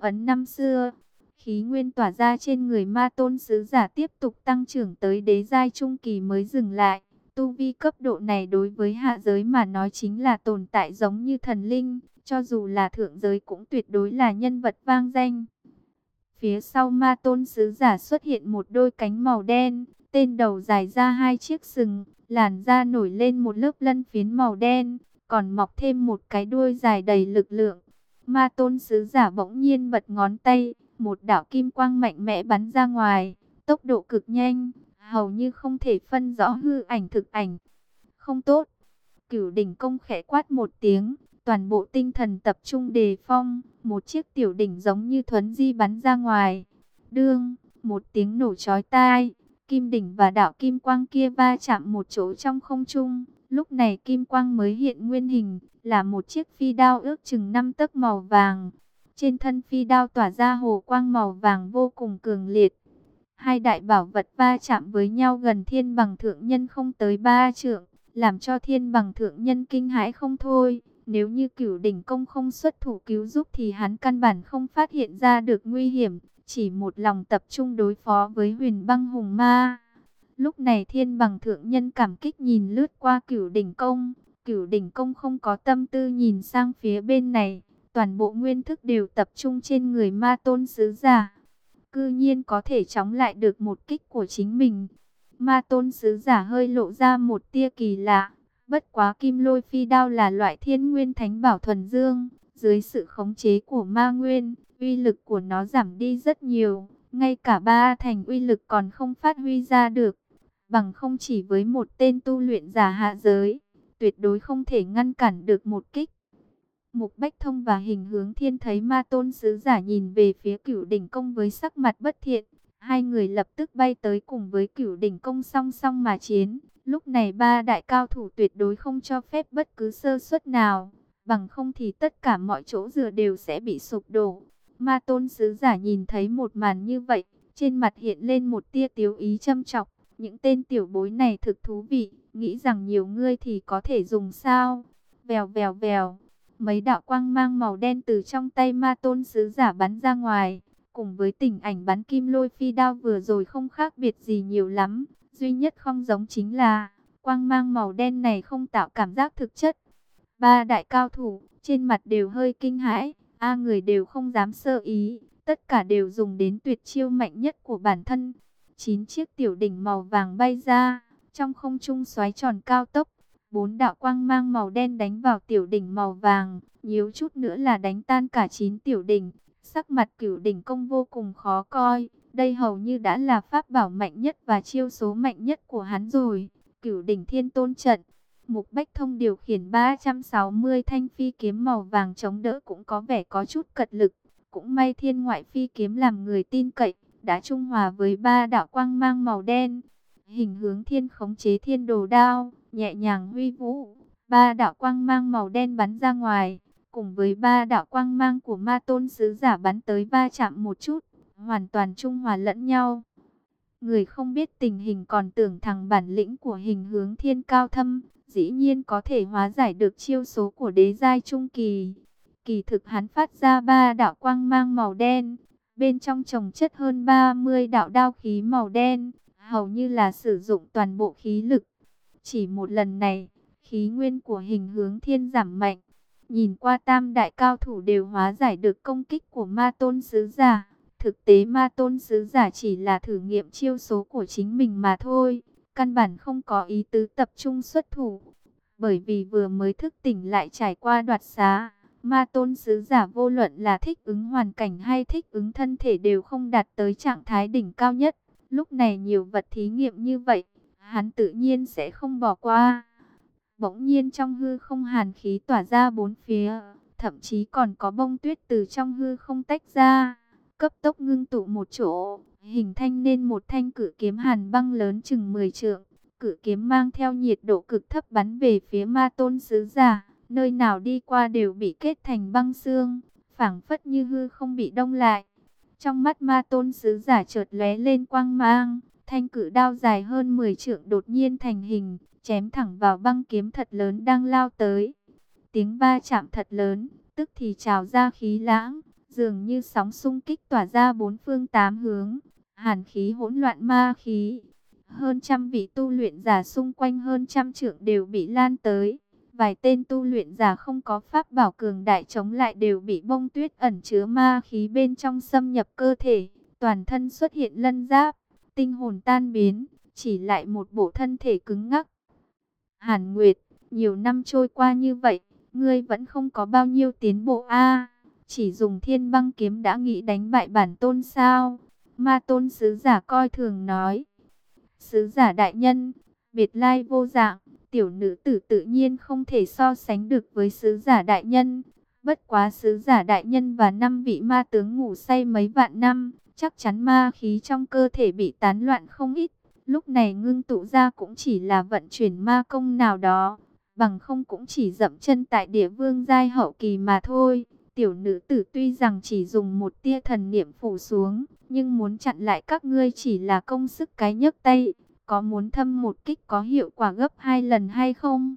Ấn năm xưa, khí nguyên tỏa ra trên người ma tôn sứ giả tiếp tục tăng trưởng tới đế giai trung kỳ mới dừng lại. Tu vi cấp độ này đối với hạ giới mà nói chính là tồn tại giống như thần linh, cho dù là thượng giới cũng tuyệt đối là nhân vật vang danh. Phía sau ma tôn sứ giả xuất hiện một đôi cánh màu đen, tên đầu dài ra hai chiếc sừng, làn da nổi lên một lớp lân phiến màu đen, còn mọc thêm một cái đuôi dài đầy lực lượng. Ma tôn sứ giả bỗng nhiên bật ngón tay, một đạo kim quang mạnh mẽ bắn ra ngoài, tốc độ cực nhanh, hầu như không thể phân rõ hư ảnh thực ảnh. Không tốt. Cửu đỉnh công khẽ quát một tiếng, toàn bộ tinh thần tập trung đề phong, một chiếc tiểu đỉnh giống như thuấn di bắn ra ngoài. Đương, một tiếng nổ chói tai, kim đỉnh và đạo kim quang kia va chạm một chỗ trong không trung. Lúc này kim quang mới hiện nguyên hình, là một chiếc phi đao ước chừng năm tấc màu vàng. Trên thân phi đao tỏa ra hồ quang màu vàng vô cùng cường liệt. Hai đại bảo vật va chạm với nhau gần thiên bằng thượng nhân không tới ba trượng, làm cho thiên bằng thượng nhân kinh hãi không thôi. Nếu như cửu đỉnh công không xuất thủ cứu giúp thì hắn căn bản không phát hiện ra được nguy hiểm, chỉ một lòng tập trung đối phó với huyền băng hùng ma. Lúc này thiên bằng thượng nhân cảm kích nhìn lướt qua cửu đỉnh công, cửu đỉnh công không có tâm tư nhìn sang phía bên này, toàn bộ nguyên thức đều tập trung trên người ma tôn sứ giả. Cư nhiên có thể chống lại được một kích của chính mình. Ma tôn sứ giả hơi lộ ra một tia kỳ lạ, Bất quá kim lôi phi đao là loại thiên nguyên thánh bảo thuần dương, dưới sự khống chế của ma nguyên, uy lực của nó giảm đi rất nhiều, ngay cả ba thành uy lực còn không phát huy ra được, bằng không chỉ với một tên tu luyện giả hạ giới, tuyệt đối không thể ngăn cản được một kích. Mục Bách Thông và hình hướng thiên thấy ma tôn sứ giả nhìn về phía cửu đỉnh công với sắc mặt bất thiện, hai người lập tức bay tới cùng với cửu đỉnh công song song mà chiến. Lúc này ba đại cao thủ tuyệt đối không cho phép bất cứ sơ suất nào, bằng không thì tất cả mọi chỗ dừa đều sẽ bị sụp đổ. Ma tôn sứ giả nhìn thấy một màn như vậy, trên mặt hiện lên một tia tiếu ý châm chọc. Những tên tiểu bối này thực thú vị, nghĩ rằng nhiều ngươi thì có thể dùng sao. Vèo vèo vèo, mấy đạo quang mang màu đen từ trong tay ma tôn sứ giả bắn ra ngoài. Cùng với tình ảnh bắn kim lôi phi đao vừa rồi không khác biệt gì nhiều lắm. Duy nhất không giống chính là, quang mang màu đen này không tạo cảm giác thực chất. Ba đại cao thủ, trên mặt đều hơi kinh hãi, a người đều không dám sơ ý, tất cả đều dùng đến tuyệt chiêu mạnh nhất của bản thân. Chín chiếc tiểu đỉnh màu vàng bay ra, trong không trung xoáy tròn cao tốc, bốn đạo quang mang màu đen đánh vào tiểu đỉnh màu vàng, nhíu chút nữa là đánh tan cả chín tiểu đỉnh. Sắc mặt cửu đỉnh công vô cùng khó coi, đây hầu như đã là pháp bảo mạnh nhất và chiêu số mạnh nhất của hắn rồi. Cửu đỉnh thiên tôn trận. Mục Bách Thông điều khiển 360 thanh phi kiếm màu vàng chống đỡ cũng có vẻ có chút cật lực. Cũng may thiên ngoại phi kiếm làm người tin cậy, đã trung hòa với ba đạo quang mang màu đen. Hình hướng thiên khống chế thiên đồ đao, nhẹ nhàng huy vũ. Ba đạo quang mang màu đen bắn ra ngoài, cùng với ba đạo quang mang của ma tôn sứ giả bắn tới va chạm một chút hoàn toàn trung hòa lẫn nhau. Người không biết tình hình còn tưởng thằng bản lĩnh của hình hướng thiên cao thâm, dĩ nhiên có thể hóa giải được chiêu số của đế giai trung kỳ. Kỳ thực hắn phát ra ba đạo quang mang màu đen, bên trong trồng chất hơn 30 đạo đao khí màu đen, hầu như là sử dụng toàn bộ khí lực. Chỉ một lần này, khí nguyên của hình hướng thiên giảm mạnh. Nhìn qua tam đại cao thủ đều hóa giải được công kích của ma tôn sứ giả. Thực tế ma tôn sứ giả chỉ là thử nghiệm chiêu số của chính mình mà thôi. Căn bản không có ý tứ tập trung xuất thủ. Bởi vì vừa mới thức tỉnh lại trải qua đoạt xá. Ma tôn sứ giả vô luận là thích ứng hoàn cảnh hay thích ứng thân thể đều không đạt tới trạng thái đỉnh cao nhất. Lúc này nhiều vật thí nghiệm như vậy, hắn tự nhiên sẽ không bỏ qua. Bỗng nhiên trong hư không hàn khí tỏa ra bốn phía, thậm chí còn có bông tuyết từ trong hư không tách ra cấp tốc ngưng tụ một chỗ, hình thành nên một thanh cử kiếm hàn băng lớn chừng 10 trượng. Cử kiếm mang theo nhiệt độ cực thấp bắn về phía ma tôn sứ giả, nơi nào đi qua đều bị kết thành băng xương, phảng phất như hư không bị đông lại. Trong mắt ma tôn sứ giả chợt lóe lên quang mang, Thanh cử đao dài hơn 10 trượng đột nhiên thành hình, chém thẳng vào băng kiếm thật lớn đang lao tới. Tiếng ba chạm thật lớn, tức thì trào ra khí lãng, dường như sóng xung kích tỏa ra bốn phương tám hướng, hàn khí hỗn loạn ma khí. Hơn trăm vị tu luyện giả xung quanh hơn trăm trượng đều bị lan tới. Vài tên tu luyện giả không có pháp bảo cường đại chống lại đều bị bông tuyết ẩn chứa ma khí bên trong xâm nhập cơ thể. Toàn thân xuất hiện lân giáp, tinh hồn tan biến, chỉ lại một bộ thân thể cứng ngắc. Hàn Nguyệt, nhiều năm trôi qua như vậy, ngươi vẫn không có bao nhiêu tiến bộ a Chỉ dùng thiên băng kiếm đã nghĩ đánh bại bản tôn sao? Ma tôn sứ giả coi thường nói. Sứ giả đại nhân, biệt lai vô dạng, tiểu nữ tử tự nhiên không thể so sánh được với sứ giả đại nhân. Bất quá sứ giả đại nhân và năm vị ma tướng ngủ say mấy vạn năm, chắc chắn ma khí trong cơ thể bị tán loạn không ít. Lúc này ngưng tụ ra cũng chỉ là vận chuyển ma công nào đó, bằng không cũng chỉ dậm chân tại địa vương giai hậu kỳ mà thôi. Tiểu nữ tử tuy rằng chỉ dùng một tia thần niệm phủ xuống, nhưng muốn chặn lại các ngươi chỉ là công sức cái nhấc tay. Có muốn thâm một kích có hiệu quả gấp hai lần hay không?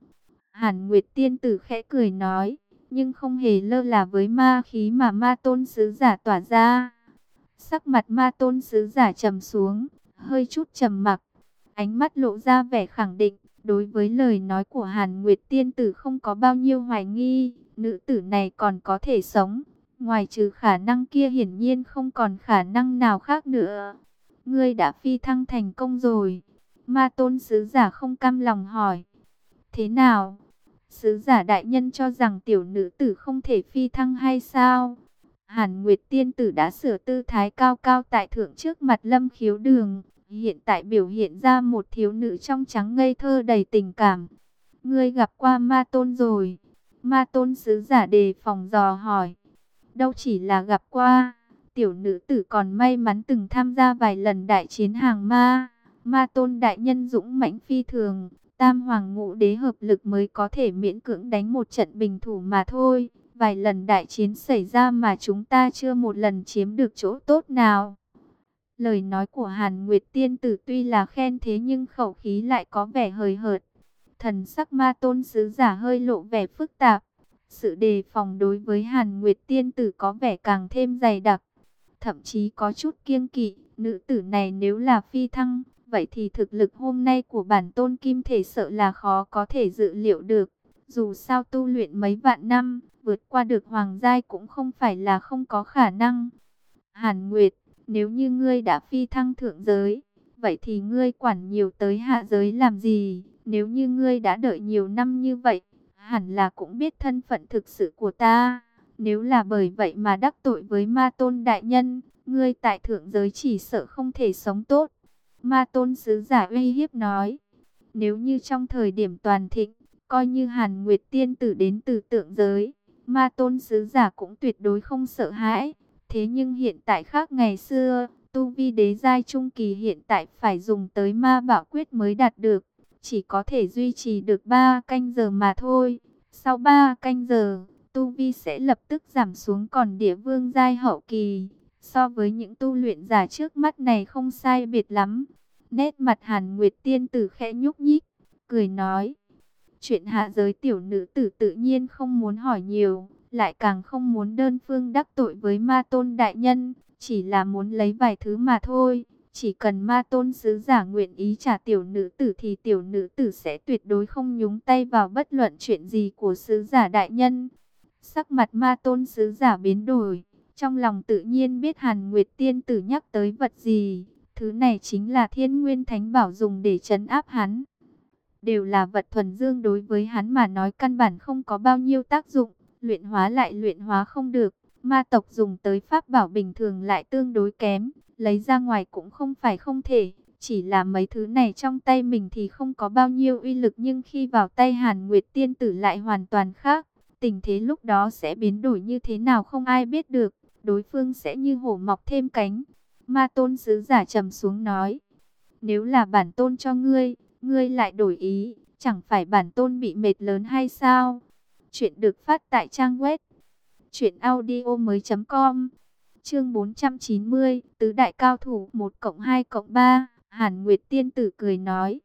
Hàn Nguyệt tiên tử khẽ cười nói, nhưng không hề lơ là với ma khí mà ma tôn sứ giả tỏa ra. Sắc mặt ma tôn sứ giả trầm xuống, hơi chút trầm mặc, ánh mắt lộ ra vẻ khẳng định. Đối với lời nói của Hàn Nguyệt tiên tử không có bao nhiêu hoài nghi, nữ tử này còn có thể sống. Ngoài trừ khả năng kia hiển nhiên không còn khả năng nào khác nữa. Ngươi đã phi thăng thành công rồi. Ma tôn sứ giả không cam lòng hỏi. Thế nào? Sứ giả đại nhân cho rằng tiểu nữ tử không thể phi thăng hay sao? Hàn Nguyệt tiên tử đã sửa tư thái cao cao tại thượng trước mặt lâm khiếu đường. Hiện tại biểu hiện ra một thiếu nữ trong trắng ngây thơ đầy tình cảm. Ngươi gặp qua ma tôn rồi. Ma tôn sứ giả đề phòng dò hỏi. Đâu chỉ là gặp qua. Tiểu nữ tử còn may mắn từng tham gia vài lần đại chiến hàng ma. Ma tôn đại nhân dũng mãnh phi thường. Tam hoàng ngũ đế hợp lực mới có thể miễn cưỡng đánh một trận bình thủ mà thôi. Vài lần đại chiến xảy ra mà chúng ta chưa một lần chiếm được chỗ tốt nào. Lời nói của Hàn Nguyệt Tiên Tử tuy là khen thế nhưng khẩu khí lại có vẻ hời hợt. Thần sắc ma tôn sứ giả hơi lộ vẻ phức tạp. Sự đề phòng đối với Hàn Nguyệt Tiên Tử có vẻ càng thêm dày đặc. Thậm chí có chút kiêng kỵ, nữ tử này nếu là phi thăng, vậy thì thực lực hôm nay của bản tôn kim thể sợ là khó có thể dự liệu được. Dù sao tu luyện mấy vạn năm, vượt qua được hoàng giai cũng không phải là không có khả năng. Hàn Nguyệt nếu như ngươi đã phi thăng thượng giới, vậy thì ngươi quản nhiều tới hạ giới làm gì? Nếu như ngươi đã đợi nhiều năm như vậy, hẳn là cũng biết thân phận thực sự của ta. Nếu là bởi vậy mà đắc tội với ma tôn đại nhân, ngươi tại thượng giới chỉ sợ không thể sống tốt. Ma tôn sứ giả uy hiếp nói, nếu như trong thời điểm toàn thịnh, coi như Hàn Nguyệt tiên tử đến từ tượng giới, ma tôn sứ giả cũng tuyệt đối không sợ hãi. Thế nhưng hiện tại khác ngày xưa, tu vi đế giai trung kỳ hiện tại phải dùng tới ma bảo quyết mới đạt được. Chỉ có thể duy trì được 3 canh giờ mà thôi. Sau 3 canh giờ, tu vi sẽ lập tức giảm xuống còn địa vương giai hậu kỳ. So với những tu luyện giả trước mắt này không sai biệt lắm. Nét mặt Hàn Nguyệt tiên tử khẽ nhúc nhích, cười nói. Chuyện hạ giới tiểu nữ tử tự nhiên không muốn hỏi nhiều lại càng không muốn đơn phương đắc tội với ma tôn đại nhân, chỉ là muốn lấy vài thứ mà thôi. Chỉ cần ma tôn sứ giả nguyện ý trả tiểu nữ tử thì tiểu nữ tử sẽ tuyệt đối không nhúng tay vào bất luận chuyện gì của sứ giả đại nhân. Sắc mặt ma tôn sứ giả biến đổi, trong lòng tự nhiên biết Hàn Nguyệt Tiên tử nhắc tới vật gì. Thứ này chính là thiên nguyên thánh bảo dùng để trấn áp hắn. Đều là vật thuần dương đối với hắn mà nói căn bản không có bao nhiêu tác dụng luyện hóa lại luyện hóa không được. Ma tộc dùng tới pháp bảo bình thường lại tương đối kém, lấy ra ngoài cũng không phải không thể. Chỉ là mấy thứ này trong tay mình thì không có bao nhiêu uy lực nhưng khi vào tay Hàn Nguyệt Tiên Tử lại hoàn toàn khác. Tình thế lúc đó sẽ biến đổi như thế nào không ai biết được, đối phương sẽ như hổ mọc thêm cánh. Ma tôn sứ giả trầm xuống nói, nếu là bản tôn cho ngươi, ngươi lại đổi ý, chẳng phải bản tôn bị mệt lớn hay sao? Chuyện được phát tại trang web truyệnaudiomoi.com. Chương 490, tứ đại cao thủ 1 cộng 2 cộng 3, Hàn Nguyệt tiên tử cười nói.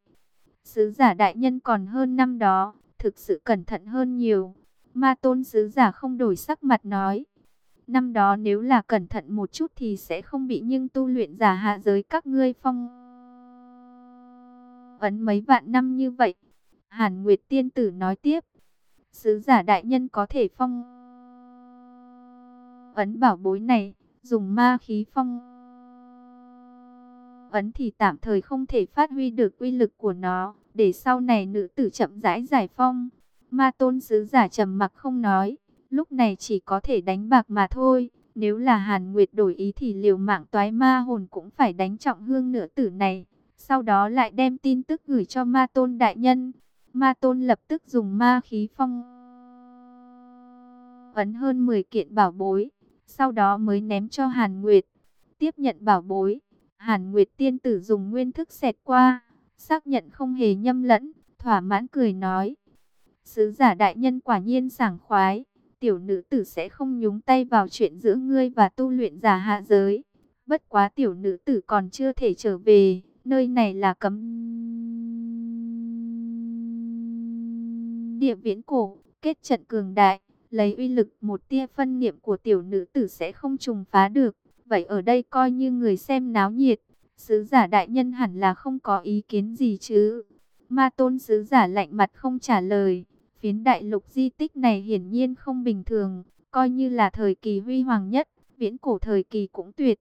Sứ giả đại nhân còn hơn năm đó, thực sự cẩn thận hơn nhiều. Ma tôn sứ giả không đổi sắc mặt nói. Năm đó nếu là cẩn thận một chút thì sẽ không bị nhưng tu luyện giả hạ giới các ngươi phong ấn mấy vạn năm như vậy. Hàn Nguyệt tiên tử nói tiếp. Sứ giả đại nhân có thể phong ấn bảo bối này, dùng ma khí phong ấn thì tạm thời không thể phát huy được uy lực của nó, để sau này nữ tử chậm rãi giải phong. Ma tôn sứ giả trầm mặc không nói, lúc này chỉ có thể đánh bạc mà thôi. Nếu là Hàn Nguyệt đổi ý thì liều mạng toái ma hồn cũng phải đánh trọng hương nửa tử này. Sau đó lại đem tin tức gửi cho ma tôn đại nhân. Ma tôn lập tức dùng ma khí phong ấn hơn 10 kiện bảo bối. Sau đó mới ném cho Hàn Nguyệt. Tiếp nhận bảo bối. Hàn Nguyệt tiên tử dùng nguyên thức xẹt qua. Xác nhận không hề nhâm lẫn. Thỏa mãn cười nói. Sứ giả đại nhân quả nhiên sảng khoái. Tiểu nữ tử sẽ không nhúng tay vào chuyện giữa ngươi và tu luyện giả hạ giới. Bất quá tiểu nữ tử còn chưa thể trở về. Nơi này là cấm địa viễn cổ, kết trận cường đại, lấy uy lực một tia phân niệm của tiểu nữ tử sẽ không trùng phá được. Vậy ở đây coi như người xem náo nhiệt, sứ giả đại nhân hẳn là không có ý kiến gì chứ. Ma tôn sứ giả lạnh mặt không trả lời, phiến đại lục di tích này hiển nhiên không bình thường, coi như là thời kỳ huy hoàng nhất, viễn cổ thời kỳ cũng tuyệt.